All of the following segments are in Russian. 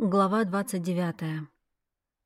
Глава 29.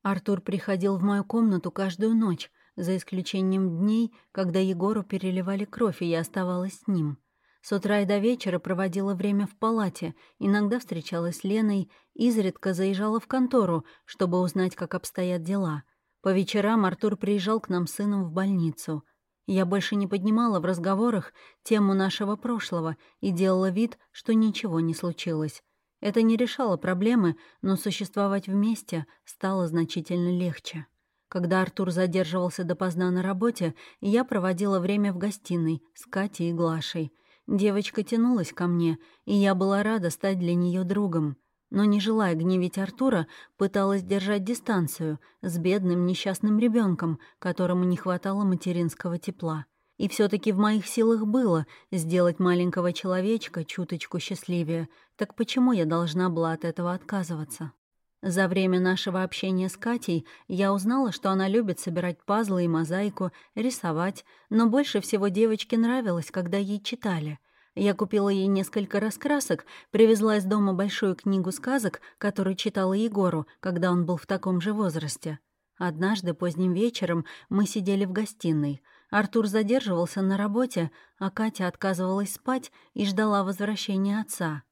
Артур приходил в мою комнату каждую ночь, за исключением дней, когда Егору переливали кровь, и я оставалась с ним. С утра и до вечера проводила время в палате, иногда встречалась с Леной, изредка заезжала в контору, чтобы узнать, как обстоят дела. По вечерам Артур приезжал к нам с сыном в больницу. Я больше не поднимала в разговорах тему нашего прошлого и делала вид, что ничего не случилось. Это не решало проблемы, но существовать вместе стало значительно легче. Когда Артур задерживался допоздна на работе, я проводила время в гостиной с Катей и Глашей. Девочка тянулась ко мне, и я была рада стать для нее другом. Но, не желая гневить Артура, пыталась держать дистанцию с бедным несчастным ребенком, которому не хватало материнского тепла. И все таки в моих силах было сделать маленького человечка чуточку счастливее. Так почему я должна была от этого отказываться? За время нашего общения с Катей я узнала, что она любит собирать пазлы и мозаику, рисовать, но больше всего девочке нравилось, когда ей читали. Я купила ей несколько раскрасок, привезла из дома большую книгу сказок, которую читала Егору, когда он был в таком же возрасте. Однажды поздним вечером мы сидели в гостиной — Артур задерживался на работе, а Катя отказывалась спать и ждала возвращения отца.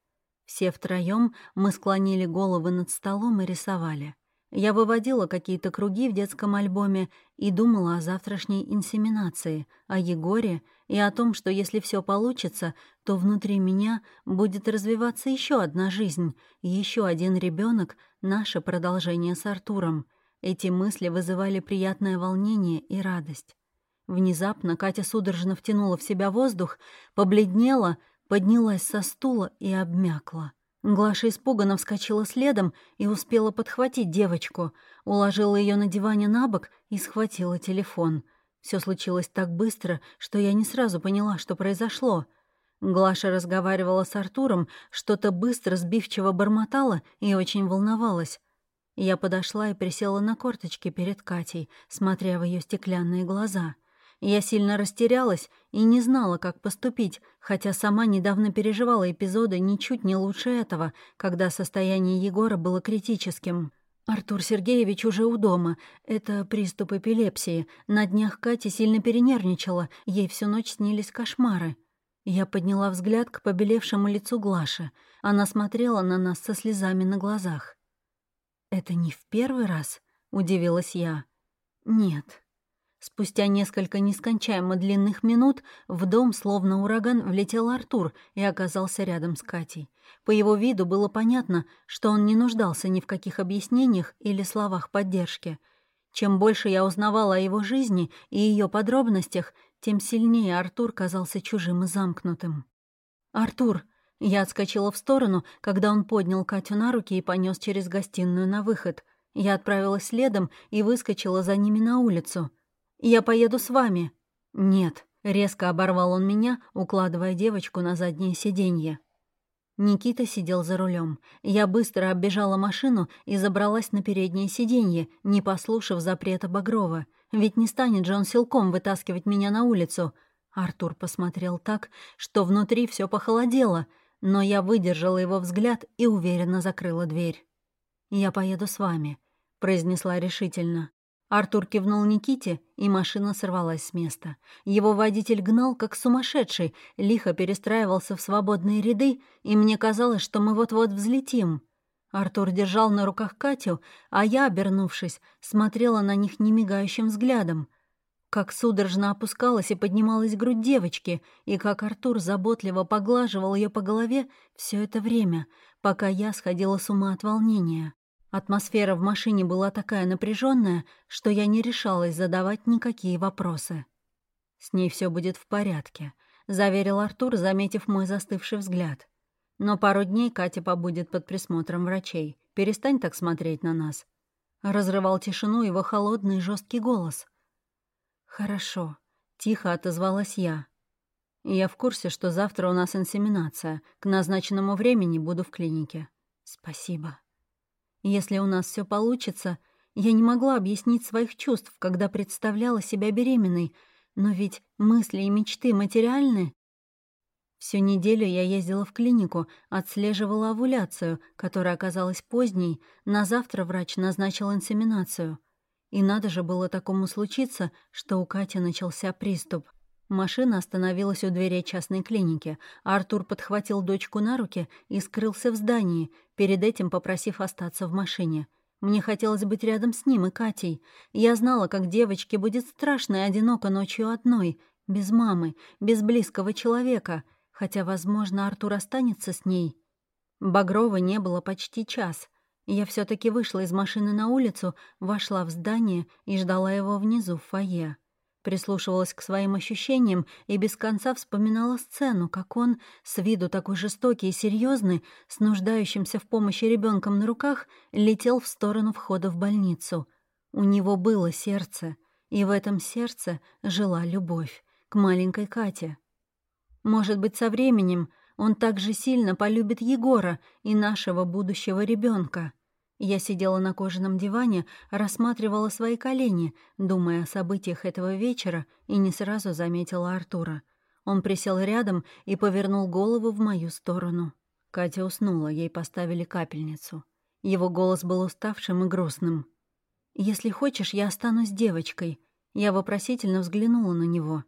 Все втроем мы склонили головы над столом и рисовали. Я выводила какие-то круги в детском альбоме и думала о завтрашней инсеминации, о Егоре и о том, что если все получится, то внутри меня будет развиваться еще одна жизнь, еще один ребенок, наше продолжение с Артуром. Эти мысли вызывали приятное волнение и радость. Внезапно Катя судорожно втянула в себя воздух, побледнела, поднялась со стула и обмякла. Глаша испуганно вскочила следом и успела подхватить девочку, уложила ее на диване на бок и схватила телефон. Все случилось так быстро, что я не сразу поняла, что произошло. Глаша разговаривала с Артуром, что-то быстро, сбивчиво бормотала и очень волновалась. Я подошла и присела на корточки перед Катей, смотря в ее стеклянные глаза — я сильно растерялась и не знала, как поступить, хотя сама недавно переживала эпизоды ничуть не лучше этого, когда состояние Егора было критическим. Артур Сергеевич уже у дома. Это приступ эпилепсии. На днях Катя сильно перенервничала, ей всю ночь снились кошмары. Я подняла взгляд к побелевшему лицу Глаши. Она смотрела на нас со слезами на глазах. «Это не в первый раз?» — удивилась я. «Нет», Спустя несколько нескончаемо длинных минут в дом, словно ураган, влетел Артур и оказался рядом с Катей. По его виду было понятно, что он не нуждался ни в каких объяснениях или словах поддержки. Чем больше я узнавала о его жизни и ее подробностях, тем сильнее Артур казался чужим и замкнутым. «Артур!» Я отскочила в сторону, когда он поднял Катю на руки и понес через гостиную на выход. Я отправилась следом и выскочила за ними на улицу — «Я поеду с вами». «Нет», — резко оборвал он меня, укладывая девочку на заднее сиденье. Никита сидел за рулем. Я быстро оббежала машину и забралась на переднее сиденье, не послушав запрета Багрова. Ведь не станет же он силком вытаскивать меня на улицу. Артур посмотрел так, что внутри все похолодело, но я выдержала его взгляд и уверенно закрыла дверь. «Я поеду с вами», — произнесла решительно. Артур кивнул Никите, и машина сорвалась с места. Его водитель гнал, как сумасшедший, лихо перестраивался в свободные ряды, и мне казалось, что мы вот-вот взлетим. Артур держал на руках Катю, а я, обернувшись, смотрела на них немигающим взглядом. Как судорожно опускалась и поднималась грудь девочки, и как Артур заботливо поглаживал ее по голове все это время, пока я сходила с ума от волнения. Атмосфера в машине была такая напряженная, что я не решалась задавать никакие вопросы. «С ней все будет в порядке», — заверил Артур, заметив мой застывший взгляд. «Но пару дней Катя побудет под присмотром врачей. Перестань так смотреть на нас». Разрывал тишину его холодный жесткий голос. «Хорошо», — тихо отозвалась я. «Я в курсе, что завтра у нас инсеминация. К назначенному времени буду в клинике». «Спасибо». Если у нас все получится, я не могла объяснить своих чувств, когда представляла себя беременной, но ведь мысли и мечты материальны. Всю неделю я ездила в клинику, отслеживала овуляцию, которая оказалась поздней, на завтра врач назначил инсеминацию. И надо же было такому случиться, что у Кати начался приступ. Машина остановилась у дверей частной клиники, Артур подхватил дочку на руки и скрылся в здании, перед этим попросив остаться в машине. Мне хотелось быть рядом с ним и Катей. Я знала, как девочке будет страшно и одиноко ночью одной, без мамы, без близкого человека — хотя, возможно, Артур останется с ней. Багрова не было почти час. Я все таки вышла из машины на улицу, вошла в здание и ждала его внизу, в фойе. Прислушивалась к своим ощущениям и без конца вспоминала сцену, как он, с виду такой жестокий и серьезный, с нуждающимся в помощи ребенком на руках, летел в сторону входа в больницу. У него было сердце, и в этом сердце жила любовь к маленькой Кате. Может быть, со временем он так же сильно полюбит Егора и нашего будущего ребенка. Я сидела на кожаном диване, рассматривала свои колени, думая о событиях этого вечера, и не сразу заметила Артура. Он присел рядом и повернул голову в мою сторону. Катя уснула, ей поставили капельницу. Его голос был уставшим и грустным. «Если хочешь, я останусь девочкой». Я вопросительно взглянула на него.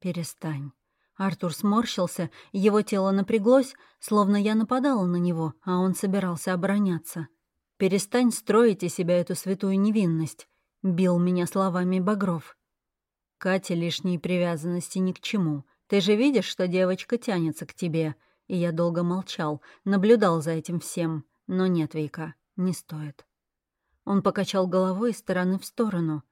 «Перестань». Артур сморщился, его тело напряглось, словно я нападала на него, а он собирался обороняться. «Перестань строить из себя эту святую невинность», — бил меня словами Багров. «Катя лишней привязанности ни к чему. Ты же видишь, что девочка тянется к тебе». И я долго молчал, наблюдал за этим всем. Но нет, Вейка, не стоит. Он покачал головой из стороны в сторону.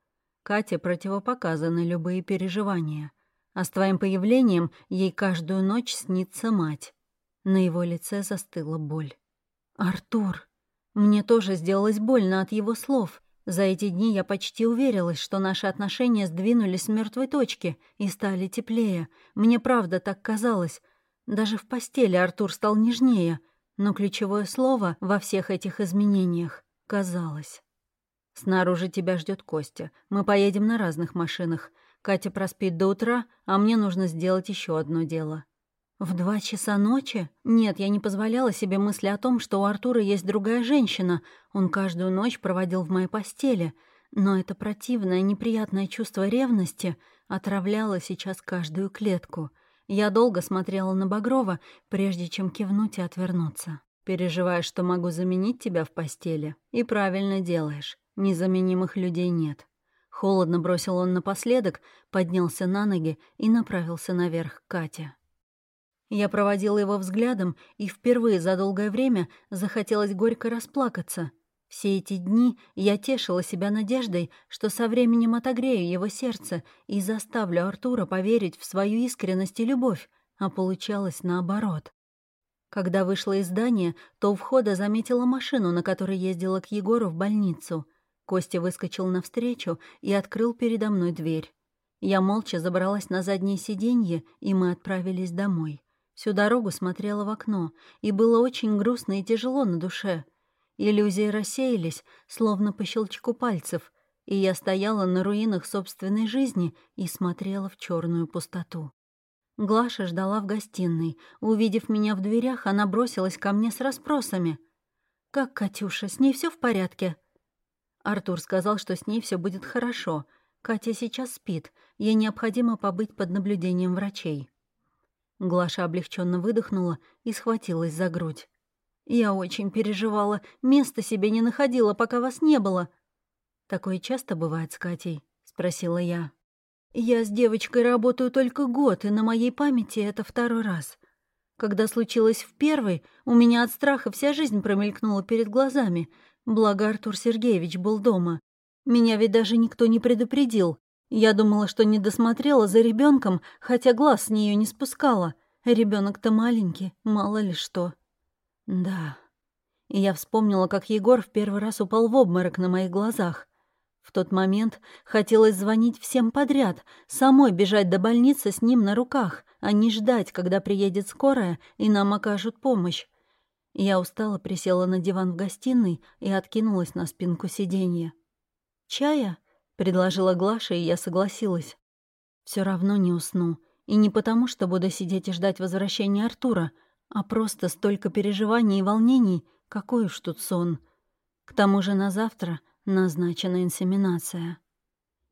Кате противопоказаны любые переживания — а с твоим появлением ей каждую ночь снится мать». На его лице застыла боль. «Артур!» Мне тоже сделалось больно от его слов. За эти дни я почти уверилась, что наши отношения сдвинулись с мертвой точки и стали теплее. Мне правда так казалось. Даже в постели Артур стал нежнее, но ключевое слово во всех этих изменениях — казалось. «Снаружи тебя ждет Костя. Мы поедем на разных машинах. Катя проспит до утра, а мне нужно сделать еще одно дело. В два часа ночи? Нет, я не позволяла себе мысли о том, что у Артура есть другая женщина. Он каждую ночь проводил в моей постели. Но это противное, неприятное чувство ревности отравляло сейчас каждую клетку. Я долго смотрела на Багрова, прежде чем кивнуть и отвернуться. Переживаешь, что могу заменить тебя в постели? И правильно делаешь. Незаменимых людей нет. Холодно бросил он напоследок, поднялся на ноги и направился наверх к Кате. Я проводила его взглядом, и впервые за долгое время захотелось горько расплакаться. Все эти дни я тешила себя надеждой, что со временем отогрею его сердце и заставлю Артура поверить в свою искренность и любовь, а получалось наоборот. Когда вышла из здания, то у входа заметила машину, на которой ездила к Егору в больницу. Костя выскочил навстречу и открыл передо мной дверь. Я молча забралась на заднее сиденье, и мы отправились домой. Всю дорогу смотрела в окно, и было очень грустно и тяжело на душе. Иллюзии рассеялись, словно по щелчку пальцев, и я стояла на руинах собственной жизни и смотрела в черную пустоту. Глаша ждала в гостиной. Увидев меня в дверях, она бросилась ко мне с расспросами. «Как Катюша, с ней все в порядке?» Артур сказал, что с ней все будет хорошо. Катя сейчас спит, ей необходимо побыть под наблюдением врачей. Глаша облегченно выдохнула и схватилась за грудь. «Я очень переживала, места себе не находила, пока вас не было». «Такое часто бывает с Катей?» — спросила я. «Я с девочкой работаю только год, и на моей памяти это второй раз. Когда случилось в первый, у меня от страха вся жизнь промелькнула перед глазами. Благо Артур Сергеевич был дома. Меня ведь даже никто не предупредил. Я думала, что не досмотрела за ребенком, хотя глаз с нее не спускала. Ребенок-то маленький, мало ли что. Да. И я вспомнила, как Егор в первый раз упал в обморок на моих глазах. В тот момент хотелось звонить всем подряд, самой бежать до больницы с ним на руках, а не ждать, когда приедет скорая и нам окажут помощь. Я устало присела на диван в гостиной и откинулась на спинку сиденья. «Чая?» — предложила Глаша, и я согласилась. Все равно не усну. И не потому, что буду сидеть и ждать возвращения Артура, а просто столько переживаний и волнений, какой уж тут сон. К тому же на завтра назначена инсеминация.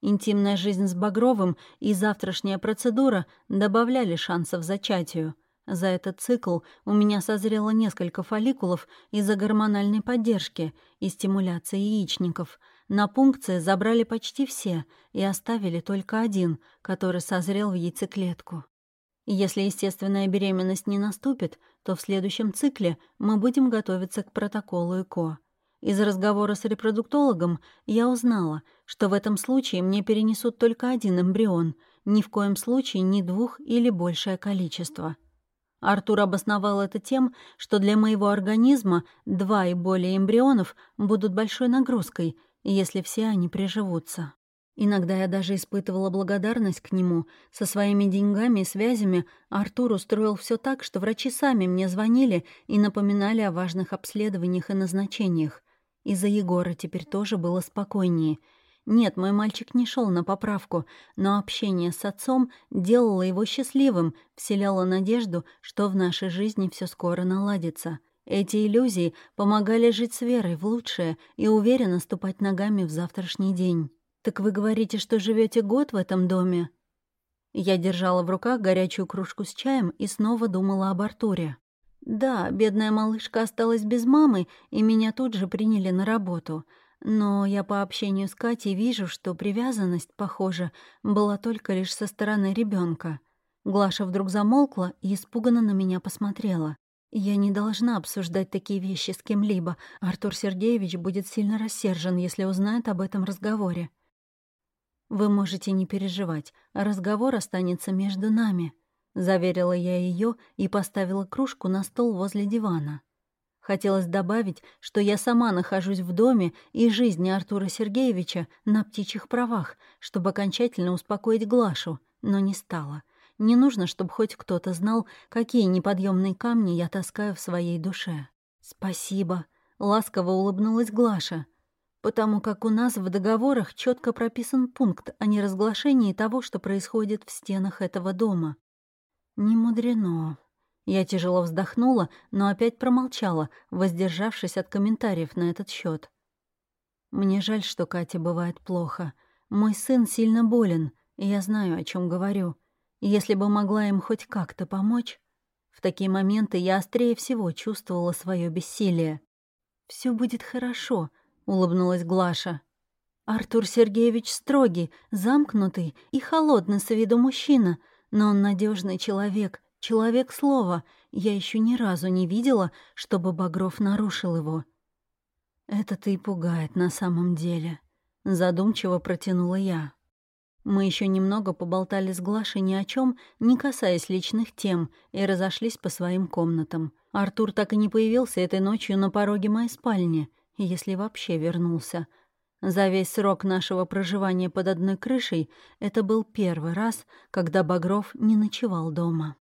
Интимная жизнь с Багровым и завтрашняя процедура добавляли шансов зачатию. За этот цикл у меня созрело несколько фолликулов из-за гормональной поддержки и стимуляции яичников. На пункции забрали почти все и оставили только один, который созрел в яйцеклетку. Если естественная беременность не наступит, то в следующем цикле мы будем готовиться к протоколу ЭКО. Из разговора с репродуктологом я узнала, что в этом случае мне перенесут только один эмбрион, ни в коем случае не двух или большее количество. Артур обосновал это тем, что для моего организма два и более эмбрионов будут большой нагрузкой, если все они приживутся. Иногда я даже испытывала благодарность к нему. Со своими деньгами и связями Артур устроил все так, что врачи сами мне звонили и напоминали о важных обследованиях и назначениях. Из-за Егора теперь тоже было спокойнее. Нет, мой мальчик не шел на поправку, но общение с отцом делало его счастливым, вселяло надежду, что в нашей жизни все скоро наладится. Эти иллюзии помогали жить с верой в лучшее и уверенно ступать ногами в завтрашний день. «Так вы говорите, что живете год в этом доме?» Я держала в руках горячую кружку с чаем и снова думала об Артуре. Да, бедная малышка осталась без мамы, и меня тут же приняли на работу. Но я по общению с Катей вижу, что привязанность, похоже, была только лишь со стороны ребенка. Глаша вдруг замолкла и испуганно на меня посмотрела. «Я не должна обсуждать такие вещи с кем-либо. Артур Сергеевич будет сильно рассержен, если узнает об этом разговоре». «Вы можете не переживать, разговор останется между нами», — заверила я ее и поставила кружку на стол возле дивана. Хотелось добавить, что я сама нахожусь в доме и жизни Артура Сергеевича на птичьих правах, чтобы окончательно успокоить Глашу, но не стала. Не нужно, чтобы хоть кто-то знал, какие неподъемные камни я таскаю в своей душе. «Спасибо», — ласково улыбнулась Глаша, «потому как у нас в договорах четко прописан пункт о неразглашении того, что происходит в стенах этого дома. Не мудрено. Я тяжело вздохнула, но опять промолчала, воздержавшись от комментариев на этот счет. Мне жаль, что Кате бывает плохо. Мой сын сильно болен, и я знаю, о чем говорю. Если бы могла им хоть как-то помочь... В такие моменты я острее всего чувствовала свое бессилие. Все будет хорошо», — улыбнулась Глаша. «Артур Сергеевич строгий, замкнутый и холодный с виду мужчина, но он надежный человек, человек слова. Я еще ни разу не видела, чтобы Багров нарушил его. Это-то и пугает на самом деле. Задумчиво протянула я. Мы еще немного поболтали с Глашей ни о чем, не касаясь личных тем, и разошлись по своим комнатам. Артур так и не появился этой ночью на пороге моей спальни, если вообще вернулся — за весь срок нашего проживания под одной крышей это был первый раз, когда Багров не ночевал дома.